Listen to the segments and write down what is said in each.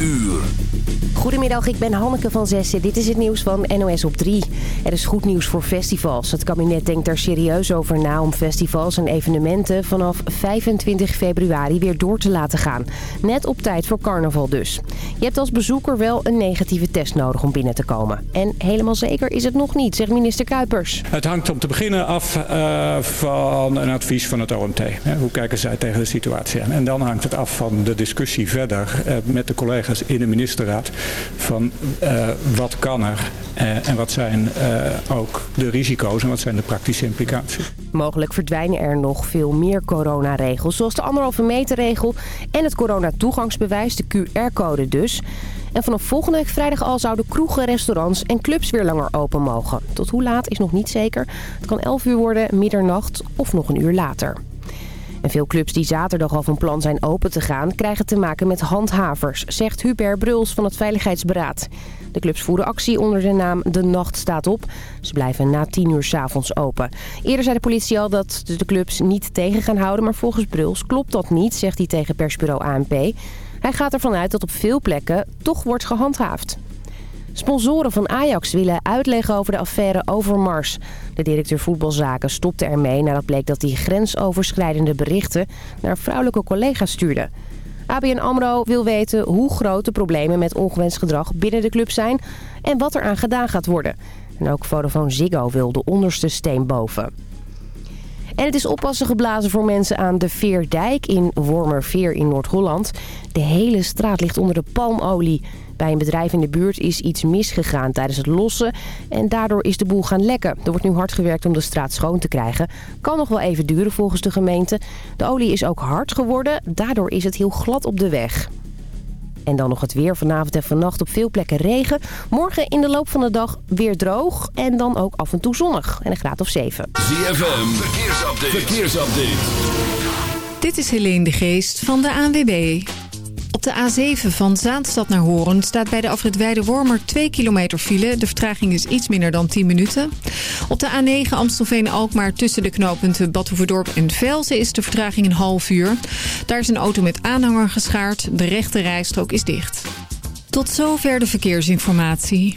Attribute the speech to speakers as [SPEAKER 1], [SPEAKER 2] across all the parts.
[SPEAKER 1] uur.
[SPEAKER 2] Goedemiddag, ik ben Hanneke van Zessen. Dit is het nieuws van NOS op 3. Er is goed nieuws voor festivals. Het kabinet denkt er serieus over na om festivals en evenementen vanaf 25 februari weer door te laten gaan. Net op tijd voor carnaval dus. Je hebt als bezoeker wel een negatieve test nodig om binnen te komen. En helemaal zeker is het nog niet, zegt minister Kuipers.
[SPEAKER 3] Het hangt om te beginnen af uh, van een advies van het OMT. Hoe kijken zij tegen de situatie aan? En dan hangt het af van de discussie verder uh, met de collega's in de ministerraad van uh, wat kan er uh, en wat zijn uh, ook de risico's en wat zijn de praktische implicaties.
[SPEAKER 2] Mogelijk verdwijnen er nog veel meer coronaregels, zoals de anderhalve meter regel en het coronatoegangsbewijs, de QR-code dus. En vanaf volgende week vrijdag al zouden kroegen, restaurants en clubs weer langer open mogen. Tot hoe laat is nog niet zeker. Het kan 11 uur worden, middernacht of nog een uur later. Veel clubs die zaterdag al van plan zijn open te gaan... krijgen te maken met handhavers, zegt Hubert Bruls van het Veiligheidsberaad. De clubs voeren actie onder de naam De Nacht staat op. Ze blijven na 10 uur 's avonds open. Eerder zei de politie al dat de clubs niet tegen gaan houden... maar volgens Bruls klopt dat niet, zegt hij tegen persbureau ANP. Hij gaat ervan uit dat op veel plekken toch wordt gehandhaafd. Sponsoren van Ajax willen uitleggen over de affaire Overmars. De directeur voetbalzaken stopte ermee nadat bleek dat hij grensoverschrijdende berichten naar vrouwelijke collega's stuurde. ABN AMRO wil weten hoe groot de problemen met ongewenst gedrag binnen de club zijn en wat er aan gedaan gaat worden. En ook Vodafone Ziggo wil de onderste steen boven. En het is oppassen geblazen voor mensen aan de Veerdijk in Wormerveer in Noord-Holland. De hele straat ligt onder de palmolie. Bij een bedrijf in de buurt is iets misgegaan tijdens het lossen en daardoor is de boel gaan lekken. Er wordt nu hard gewerkt om de straat schoon te krijgen. Kan nog wel even duren volgens de gemeente. De olie is ook hard geworden, daardoor is het heel glad op de weg. En dan nog het weer. Vanavond en vannacht op veel plekken regen. Morgen in de loop van de dag weer droog. En dan ook af en toe zonnig. En een graad of 7.
[SPEAKER 1] ZFM, verkeersupdate. verkeersupdate.
[SPEAKER 4] Dit is Helene de Geest van de ANWB. Op de A7 van Zaanstad naar Horen staat bij de afrit Weide-Wormer 2 kilometer file. De vertraging is iets minder dan 10 minuten. Op de A9 Amstelveen-Alkmaar tussen de knooppunten Badhoevedorp en Velzen is de vertraging een half uur. Daar is een auto met aanhanger geschaard. De rechte rijstrook is dicht. Tot zover de verkeersinformatie.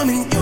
[SPEAKER 5] Coming.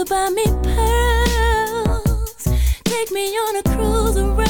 [SPEAKER 5] could buy me pearls, take me on a cruise around.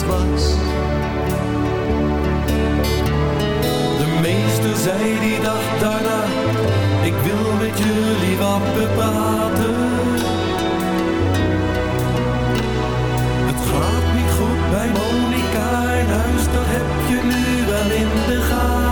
[SPEAKER 5] de meester zei die dag daarna, ik wil met jullie wat bepraten. Het gaat niet goed bij Monika in huis, dat heb je nu wel in
[SPEAKER 6] de gaten.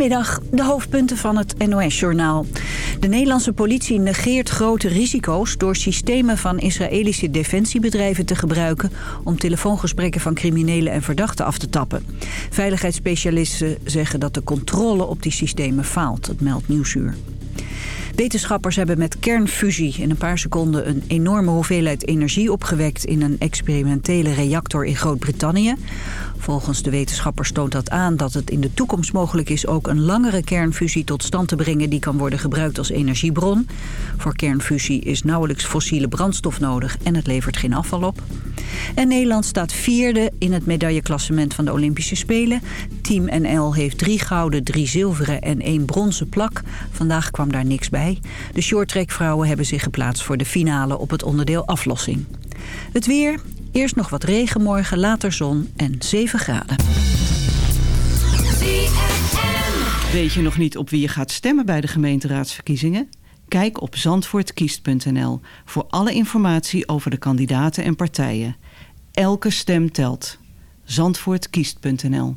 [SPEAKER 7] Goedemiddag, de hoofdpunten van het NOS-journaal. De Nederlandse politie negeert grote risico's door systemen van Israëlische defensiebedrijven te gebruiken om telefoongesprekken van criminelen en verdachten af te tappen. Veiligheidsspecialisten zeggen dat de controle op die systemen faalt, het meldt Nieuwsuur. Wetenschappers hebben met kernfusie in een paar seconden een enorme hoeveelheid energie opgewekt in een experimentele reactor in Groot-Brittannië. Volgens de wetenschappers toont dat aan dat het in de toekomst mogelijk is ook een langere kernfusie tot stand te brengen die kan worden gebruikt als energiebron. Voor kernfusie is nauwelijks fossiele brandstof nodig en het levert geen afval op. En Nederland staat vierde in het medailleklassement van de Olympische Spelen. Team NL heeft drie gouden, drie zilveren en één bronzen plak. Vandaag kwam daar niks bij. De shorttrackvrouwen hebben zich geplaatst voor de finale op het onderdeel aflossing. Het weer, eerst nog wat regen morgen, later zon en 7 graden.
[SPEAKER 8] Weet je nog niet op wie je gaat stemmen bij de gemeenteraadsverkiezingen? Kijk op zandvoortkiest.nl voor alle informatie over de kandidaten en partijen. Elke stem telt. Zandvoortkiest.nl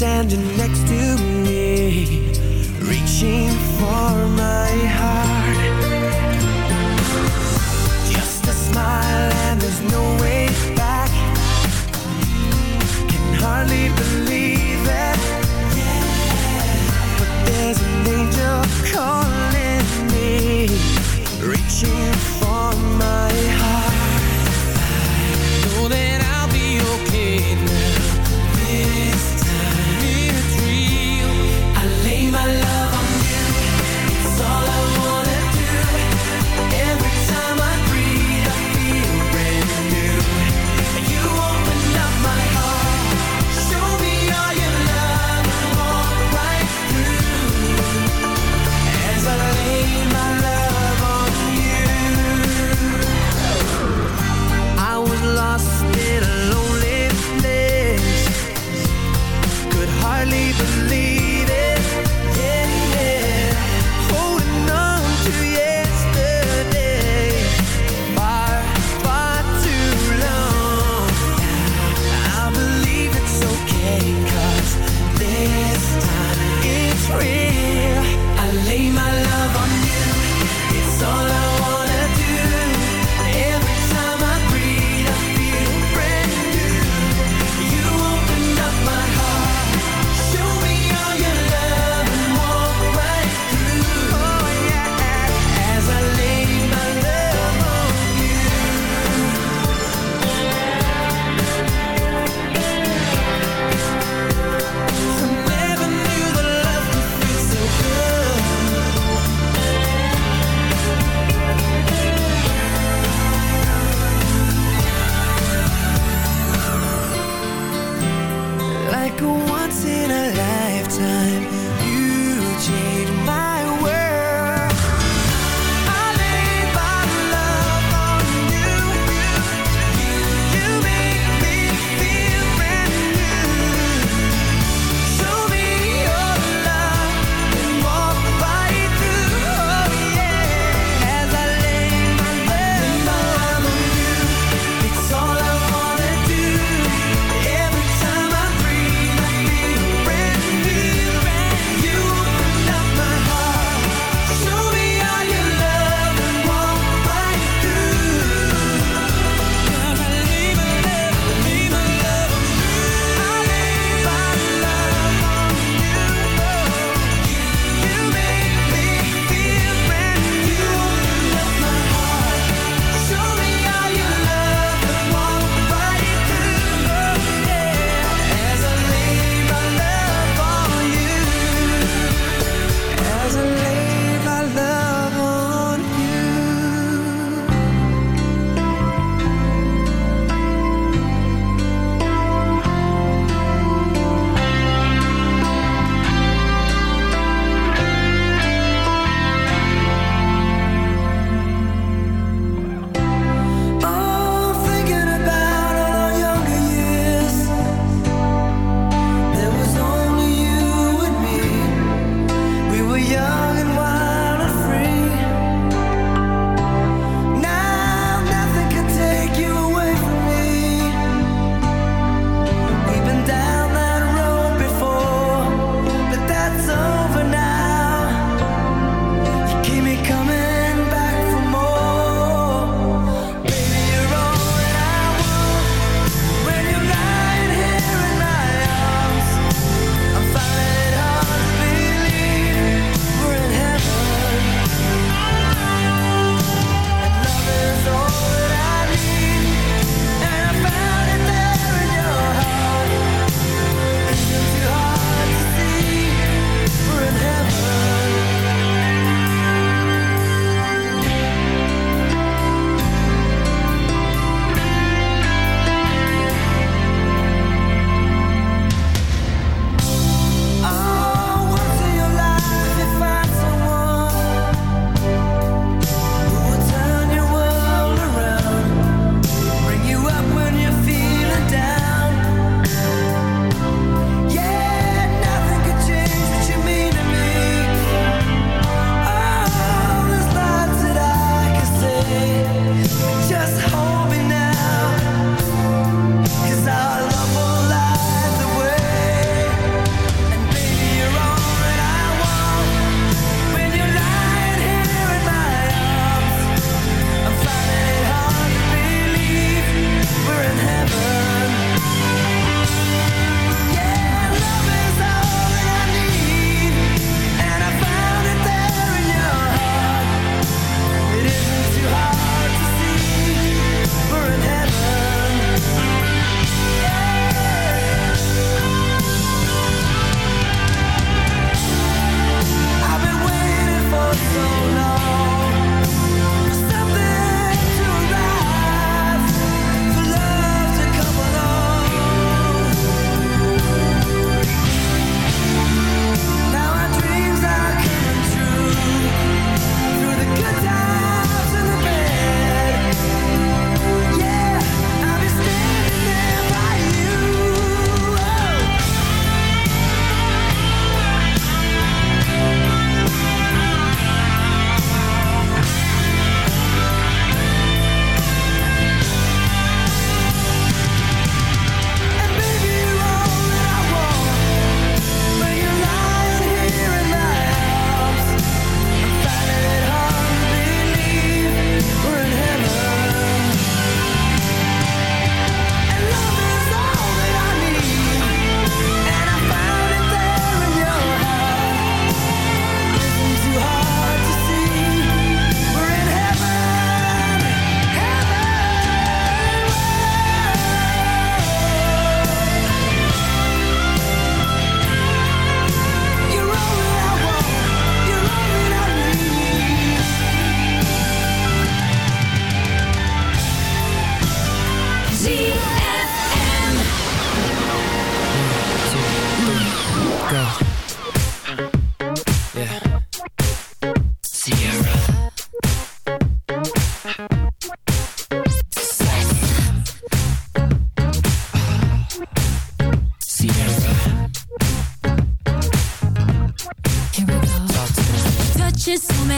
[SPEAKER 6] Standing next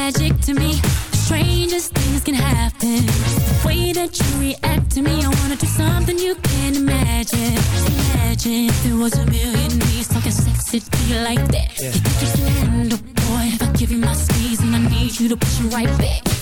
[SPEAKER 6] magic to me. Strangest things
[SPEAKER 9] can happen. The way that you
[SPEAKER 10] react to me I wanna do something you can't imagine. Imagine if there was a million ways Talking sexy to you like that. Yeah. You think you can handle, boy If I give you my squeeze And I need you to push it right back.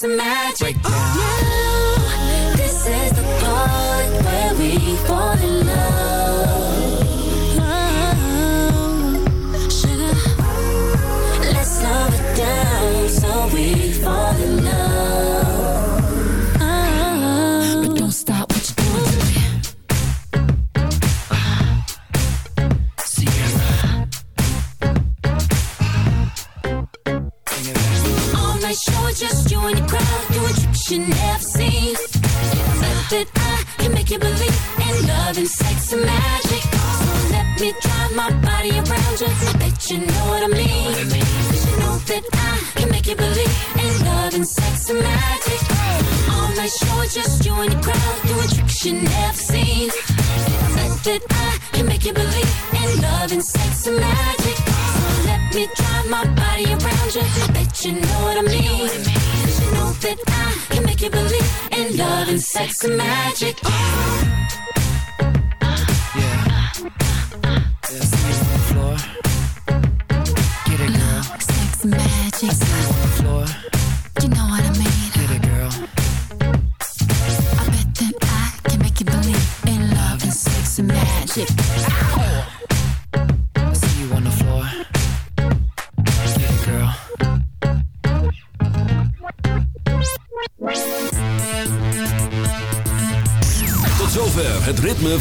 [SPEAKER 10] sex magic. Now, this is the part where we fall in love. Sex magic.